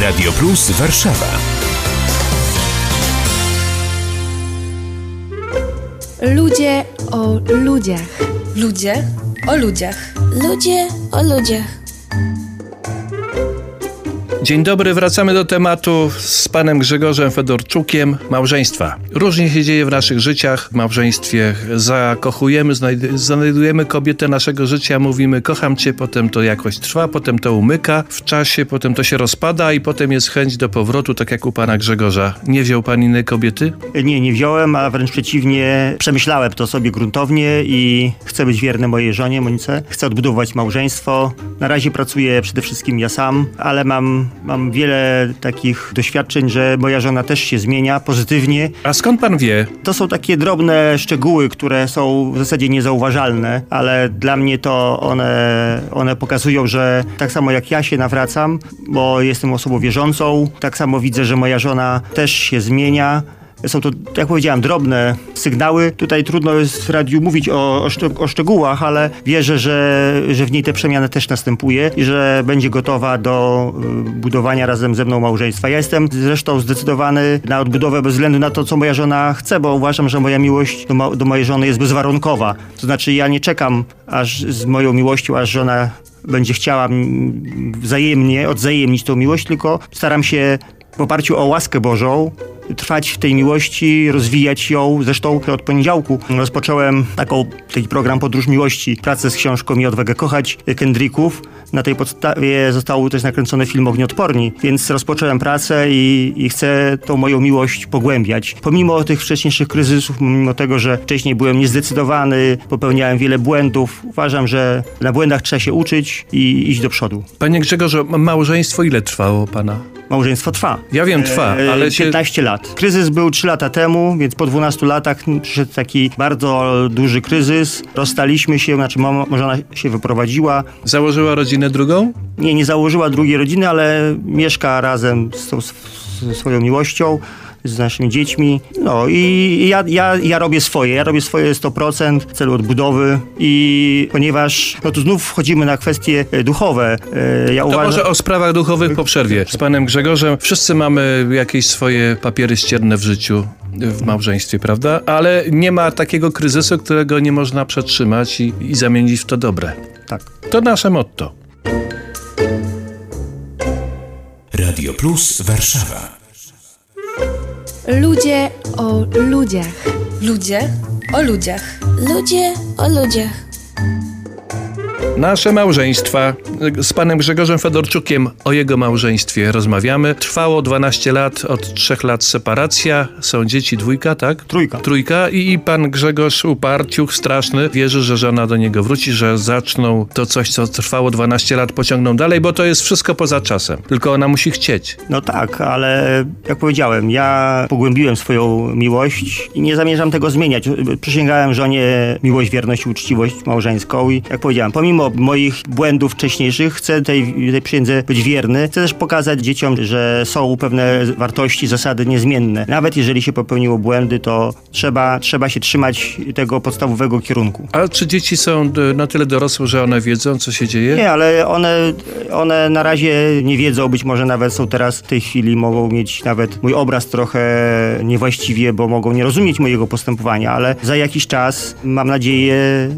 Radio Plus Warszawa. Ludzie o ludziach. Ludzie o ludziach. Ludzie o ludziach. Dzień dobry, wracamy do tematu z panem Grzegorzem Fedorczukiem małżeństwa. Różnie się dzieje w naszych życiach, w małżeństwie. Zakochujemy, znajd- znajdujemy kobietę naszego życia, mówimy kocham cię, potem to jakoś trwa, potem to umyka w czasie, potem to się rozpada i potem jest chęć do powrotu, tak jak u pana Grzegorza. Nie wziął pan innej kobiety? Nie, nie wziąłem, a wręcz przeciwnie, przemyślałem to sobie gruntownie i chcę być wierny mojej żonie, Monice. Chcę odbudować małżeństwo. Na razie pracuję przede wszystkim ja sam, ale mam, mam wiele takich doświadczeń, że moja żona też się zmienia pozytywnie. A skąd pan wie? To są takie drobne szczegóły, które są w zasadzie niezauważalne, ale dla mnie to one, one pokazują, że tak samo jak ja się nawracam, bo jestem osobą wierzącą, tak samo widzę, że moja żona też się zmienia. Są to, jak powiedziałem, drobne sygnały. Tutaj trudno jest w radiu mówić o, o, szczeg- o szczegółach, ale wierzę, że, że w niej te przemiany też następuje i że będzie gotowa do y, budowania razem ze mną małżeństwa. Ja jestem zresztą zdecydowany na odbudowę bez względu na to, co moja żona chce, bo uważam, że moja miłość do, do mojej żony jest bezwarunkowa. To znaczy, ja nie czekam aż z moją miłością, aż żona będzie chciała wzajemnie odwzajemnić tą miłość, tylko staram się w oparciu o łaskę Bożą trwać w tej miłości, rozwijać ją. Zresztą od poniedziałku rozpocząłem taką, taki program Podróż Miłości, pracę z książką I odwagę kochać Kendricków. Na tej podstawie został też nakręcony film Ognioodporni, więc rozpocząłem pracę i, i chcę tą moją miłość pogłębiać. Pomimo tych wcześniejszych kryzysów, mimo tego, że wcześniej byłem niezdecydowany, popełniałem wiele błędów, uważam, że na błędach trzeba się uczyć i iść do przodu. Panie Grzegorzu, małżeństwo ile trwało pana? Małżeństwo trwa. Ja wiem, trwa, E, ale się... 15 lat. Kryzys był 3 lata temu, więc po 12 latach przyszedł taki bardzo duży kryzys. Rozstaliśmy się, znaczy mama, żona się wyprowadziła. Założyła rodzinę drugą? Nie, nie założyła drugiej rodziny, ale mieszka razem z tą swoją miłością. Z naszymi dziećmi. No i ja, ja, ja robię swoje. Ja robię swoje 100% w celu odbudowy. I ponieważ no tu znów wchodzimy na kwestie e, duchowe. E, Ja To uważam, może o sprawach duchowych po przerwie. Z panem Grzegorzem wszyscy mamy jakieś swoje papiery ścierne w życiu, w małżeństwie, prawda? Ale nie ma takiego kryzysu, którego nie można przetrzymać i, i zamienić w to dobre. tak. To nasze motto. Radio Plus Warszawa. Ludzie o ludziach. Ludzie o ludziach. Ludzie o ludziach. Nasze małżeństwa. Z panem Grzegorzem Fedorczukiem o jego małżeństwie rozmawiamy. Trwało 12 lat, od 3 lat separacja. Są dzieci dwójka, tak? Trójka. Trójka i, pan Grzegorz uparciuch straszny wierzy, że żona do niego wróci, że zaczną to coś, co trwało 12 lat, pociągną dalej, bo to jest wszystko poza czasem. Tylko ona musi chcieć. No tak, ale jak powiedziałem, ja pogłębiłem swoją miłość i nie zamierzam tego zmieniać. Przysięgałem żonie miłość, wierność i uczciwość małżeńską i jak powiedziałem, pomimo moich błędów wcześniejszych, chcę tej, tej przysiędze być wierny. Chcę też pokazać dzieciom, że są pewne wartości, zasady niezmienne. Nawet jeżeli się popełniło błędy, to trzeba, trzeba się trzymać tego podstawowego kierunku. A czy dzieci są na tyle dorosłe, że one wiedzą, co się dzieje? Nie, ale one, one na razie nie wiedzą, być może nawet są teraz w tej chwili, mogą mieć nawet mój obraz trochę niewłaściwie, bo mogą nie rozumieć mojego postępowania, ale za jakiś czas, mam nadzieję,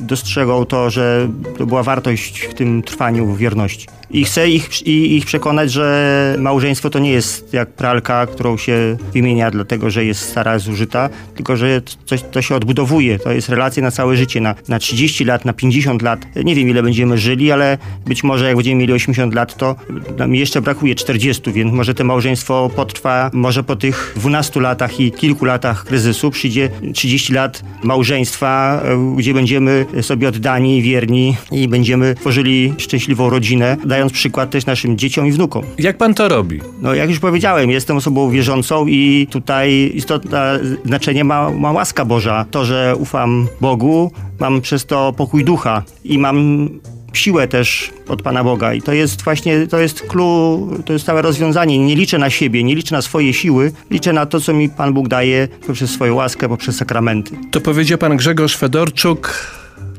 dostrzegą to, że to była wartość w tym trwaniu w wierności. I chcę ich, ich przekonać, że małżeństwo to nie jest jak pralka, którą się wymienia dlatego, że jest stara, zużyta, tylko że coś, to się odbudowuje. To jest relacja na całe życie, na, na 30 lat, na 50 lat. Nie wiem, ile będziemy żyli, ale być może jak będziemy mieli 80 lat, to nam jeszcze brakuje 40, więc może to małżeństwo potrwa, może po tych 12 latach i kilku latach kryzysu przyjdzie 30 lat małżeństwa, e, gdzie będziemy sobie oddani, wierni i będziemy tworzyli szczęśliwą rodzinę, dając przykład też naszym dzieciom i wnukom. Jak pan to robi? No jak już powiedziałem, jestem osobą wierzącą i tutaj istotne znaczenie ma, ma łaska Boża. To, że ufam Bogu, mam przez to pokój ducha i mam siłę też od Pana Boga. I to jest właśnie, to jest clue, to jest całe rozwiązanie. Nie liczę na siebie, nie liczę na swoje siły, liczę na to, co mi Pan Bóg daje poprzez swoją łaskę, poprzez sakramenty. To powiedział pan Grzegorz Fedorczuk.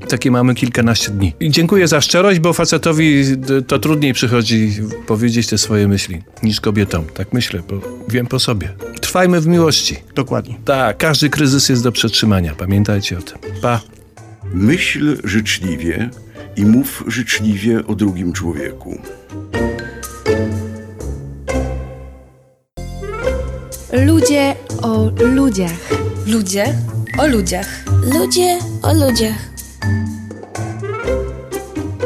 Takie mamy kilkanaście dni. I dziękuję za szczerość, bo facetowi to trudniej przychodzi powiedzieć te swoje myśli niż kobietom. Tak myślę, bo wiem po sobie. Trwajmy w miłości. Dokładnie. Tak, każdy kryzys jest do przetrzymania. Pamiętajcie o tym. Pa. Myśl życzliwie i mów życzliwie o drugim człowieku. Ludzie o ludziach. Ludzie o ludziach. Ludzie o ludziach.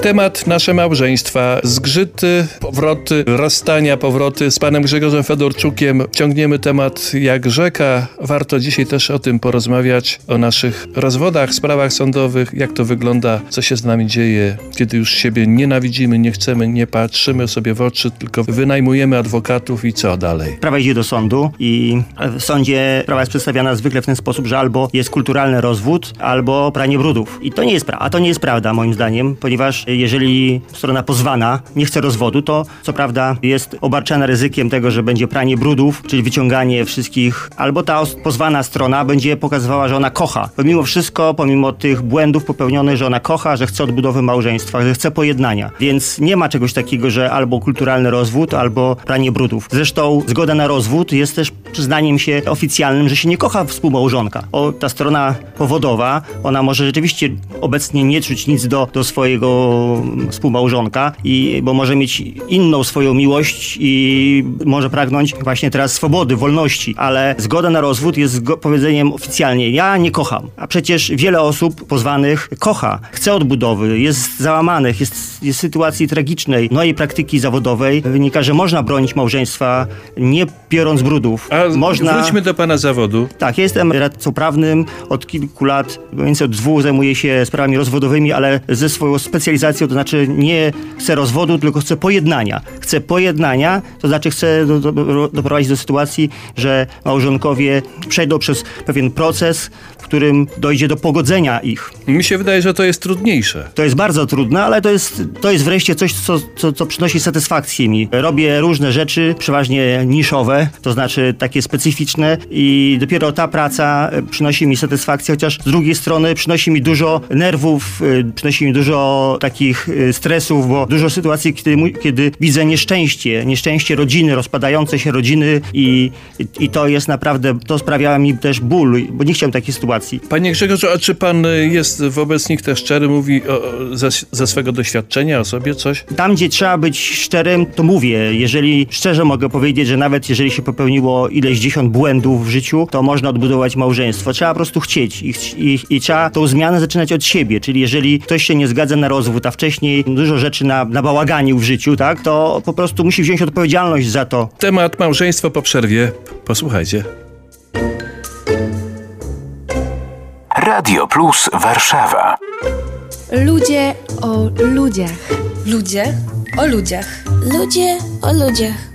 Temat nasze małżeństwa, zgrzyty, powroty, rozstania, powroty. Z panem Grzegorzem Fedorczukiem ciągniemy temat jak rzeka. Warto dzisiaj też o tym porozmawiać, o naszych rozwodach, sprawach sądowych, jak to wygląda, co się z nami dzieje, kiedy już siebie nienawidzimy, nie chcemy, nie patrzymy sobie w oczy, tylko wynajmujemy adwokatów i co dalej. Sprawa idzie do sądu i w sądzie sprawa jest przedstawiana zwykle w ten sposób, że albo jest kulturalny rozwód, albo pranie brudów. I to nie jest prawda, a to nie jest prawda moim zdaniem, ponieważ jeżeli strona pozwana nie chce rozwodu, to co prawda jest obarczana ryzykiem tego, że będzie pranie brudów, czyli wyciąganie wszystkich, albo ta pozwana strona będzie pokazywała, że ona kocha. Pomimo wszystko, pomimo tych błędów popełnionych, że ona kocha, że chce odbudowy małżeństwa, że chce pojednania. Więc nie ma czegoś takiego, że albo kulturalny rozwód, albo pranie brudów. Zresztą zgoda na rozwód jest też przyznaniem się oficjalnym, że się nie kocha współmałżonka. O, ta strona powodowa, ona może rzeczywiście obecnie nie czuć nic do, do swojego współmałżonka, i, bo może mieć inną swoją miłość i może pragnąć właśnie teraz swobody, wolności, ale zgoda na rozwód jest powiedzeniem oficjalnie, ja nie kocham. A przecież wiele osób pozwanych kocha, chce odbudowy, jest załamanych, jest, jest w sytuacji tragicznej. No i praktyki zawodowej wynika, że można bronić małżeństwa nie biorąc brudów. A można... wróćmy do pana zawodu. Tak, ja jestem radcą prawnym od kilku lat, mniej więcej od dwóch zajmuję się sprawami rozwodowymi, ale ze swoją specjalizacją, to znaczy nie chcę rozwodu, tylko chcę pojednania. Chcę pojednania, to znaczy chcę do, do, doprowadzić do sytuacji, że małżonkowie przejdą przez pewien proces, w którym dojdzie do pogodzenia ich. Mi się wydaje, że to jest trudniejsze. To jest bardzo trudne, ale to jest, to jest wreszcie coś, co, co, co przynosi satysfakcję mi. Robię różne rzeczy, przeważnie niszowe, to znaczy takie specyficzne i dopiero ta praca e, przynosi mi satysfakcję, chociaż z drugiej strony przynosi mi dużo nerwów, e, przynosi mi dużo takich e, stresów, bo dużo sytuacji, kiedy, kiedy widzę nieszczęście, nieszczęście rodziny, rozpadające się rodziny i, i to jest naprawdę, to sprawia mi też ból, bo nie chciałem takiej sytuacji. Panie Grzegorzu, a czy pan y, jest wobec nich też szczery, mówi o, ze, ze swego doświadczenia o sobie coś? Tam, gdzie trzeba być szczerym, to mówię. Jeżeli szczerze mogę powiedzieć, że nawet jeżeli się popełniło ileś dziesiąt błędów w życiu, to można odbudować małżeństwo. Trzeba po prostu chcieć i, i, i trzeba tą zmianę zaczynać od siebie. Czyli jeżeli ktoś się nie zgadza na rozwód, a wcześniej dużo rzeczy na, nabałaganił w życiu, tak, to po prostu musi wziąć odpowiedzialność za to. Temat małżeństwo po przerwie. Posłuchajcie. Radio Plus Warszawa. Ludzie o ludziach. Ludzie o ludziach. Ludzie o ludziach.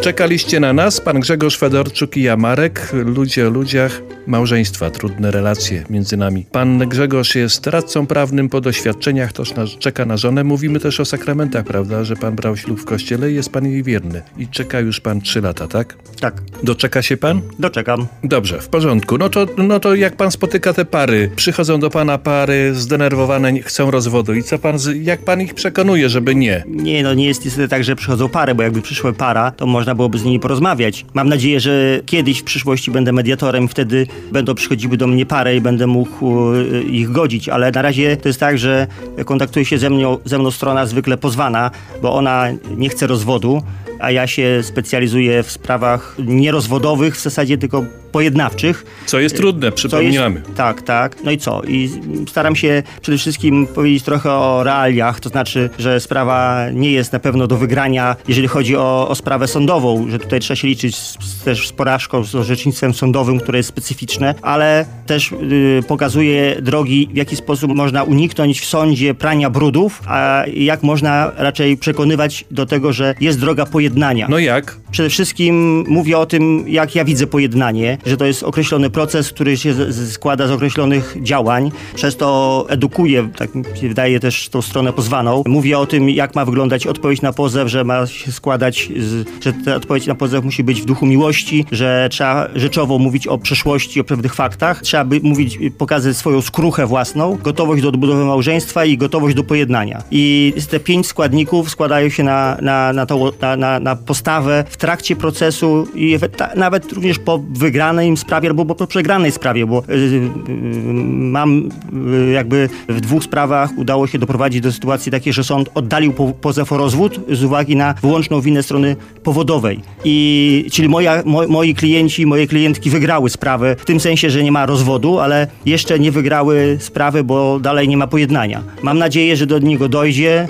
Czekaliście na nas, pan Grzegorz Fedorczuk i ja, Marek. Ludzie o ludziach, małżeństwa, trudne relacje między nami. Pan Grzegorz jest radcą prawnym po doświadczeniach, toż czeka na żonę. Mówimy też o sakramentach, prawda, że pan brał ślub w kościele i jest pan jej wierny. I czeka już pan trzy lata, tak? Tak, Doczeka się pan? doczekam. Dobrze, w porządku. No to, no to jak pan spotyka te pary, przychodzą do pana pary zdenerwowane, chcą rozwodu i co pan, z- jak pan ich przekonuje, żeby nie? Nie, no nie jest niestety tak, że przychodzą pary, bo jakby przyszła para, to można byłoby z nimi porozmawiać. Mam nadzieję, że kiedyś w przyszłości będę mediatorem, wtedy będą przychodziły do mnie pary i będę mógł e, ich godzić, ale na razie to jest tak, że kontaktuje się ze mną, ze mną strona zwykle pozwana, bo ona nie chce rozwodu, a ja się specjalizuję w sprawach nierozwodowych w zasadzie tylko pojednawczych. Co jest trudne, Co jest- przypominamy. tak, tak. No i co? I staram się przede wszystkim powiedzieć trochę o realiach, to znaczy, że sprawa nie jest na pewno do wygrania, jeżeli chodzi o, o sprawę sądową, że tutaj trzeba się liczyć z, też z porażką, z orzecznictwem sądowym, które jest specyficzne, ale też y, pokazuje drogi, w jaki sposób można uniknąć w sądzie prania brudów, a jak można raczej przekonywać do tego, że jest droga pojednania. No jak? Przede wszystkim mówię o tym, jak ja widzę pojednanie, że to jest określony proces, który się składa z określonych działań. Przez to edukuję, tak mi się wydaje, też tą stronę pozwaną. Mówię o tym, jak ma wyglądać odpowiedź na pozew, że ma się składać, że ta odpowiedź na pozew musi być w duchu miłości, że trzeba rzeczowo mówić o przeszłości, o pewnych faktach. Trzeba by mówić, pokazać swoją skruchę własną, gotowość do odbudowy małżeństwa i gotowość do pojednania. I te pięć składników składają się na, na, na, na, na, na postawę w trakcie procesu i nawet również po wygranej sprawie albo po przegranej sprawie, bo y, y, mam y, jakby w dwóch sprawach udało się doprowadzić do sytuacji takiej, że sąd oddalił po, pozew rozwód z uwagi na wyłączną winę strony powodowej. I czyli moja, mo, moi klienci, moje klientki wygrały sprawę w tym sensie, że nie ma rozwodu, ale jeszcze nie wygrały sprawy, bo dalej nie ma pojednania. Mam nadzieję, że do niego dojdzie.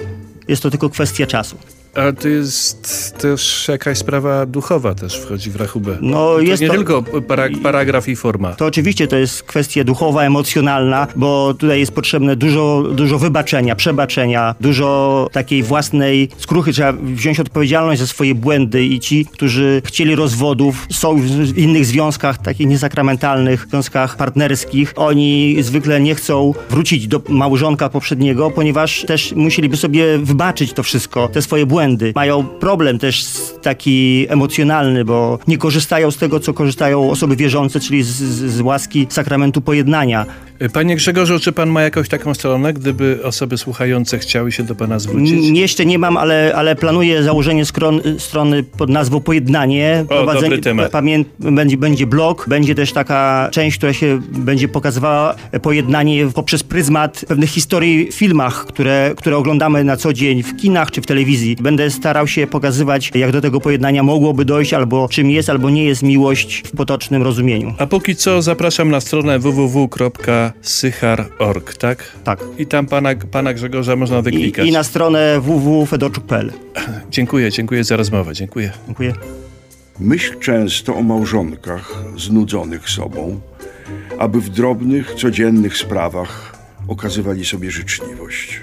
Jest to tylko kwestia czasu. A to jest też jakaś sprawa duchowa też wchodzi w rachubę. No, to jest nie to- tylko para, paragraf i forma. To oczywiście to jest kwestia duchowa, emocjonalna, bo tutaj jest potrzebne dużo, dużo wybaczenia, przebaczenia, dużo takiej własnej skruchy. Trzeba wziąć odpowiedzialność za swoje błędy i ci, którzy chcieli rozwodów, są w innych związkach, takich niesakramentalnych, związkach partnerskich, oni zwykle nie chcą wrócić do małżonka poprzedniego, ponieważ też musieliby sobie wybaczyć to wszystko, te swoje błędy. Mają problem też taki emocjonalny, bo nie korzystają z tego, co korzystają osoby wierzące, czyli z, z, z łaski sakramentu pojednania. Panie Grzegorzu, czy pan ma jakąś taką stronę, gdyby osoby słuchające chciały się do pana zwrócić? N- Jeszcze nie mam, ale, ale planuję założenie skron, strony pod nazwą Pojednanie. dobry temat. Pamię, będzie, będzie blog, będzie też taka część, która się będzie pokazywała pojednanie poprzez pryzmat pewnych historii w filmach, które, które oglądamy na co dzień w kinach czy w telewizji. Będę starał się pokazywać, jak do tego pojednania mogłoby dojść, albo czym jest, albo nie jest miłość w potocznym rozumieniu. A póki co zapraszam na stronę www.sychar.org, tak? Tak. I tam pana, pana Grzegorza można wyklikać. I, i na stronę www.fedorczuk.pl. Dziękuję, dziękuję za rozmowę. Dziękuję. Dziękuję. Myśl często o małżonkach znudzonych sobą, aby w drobnych, codziennych sprawach okazywali sobie życzliwość.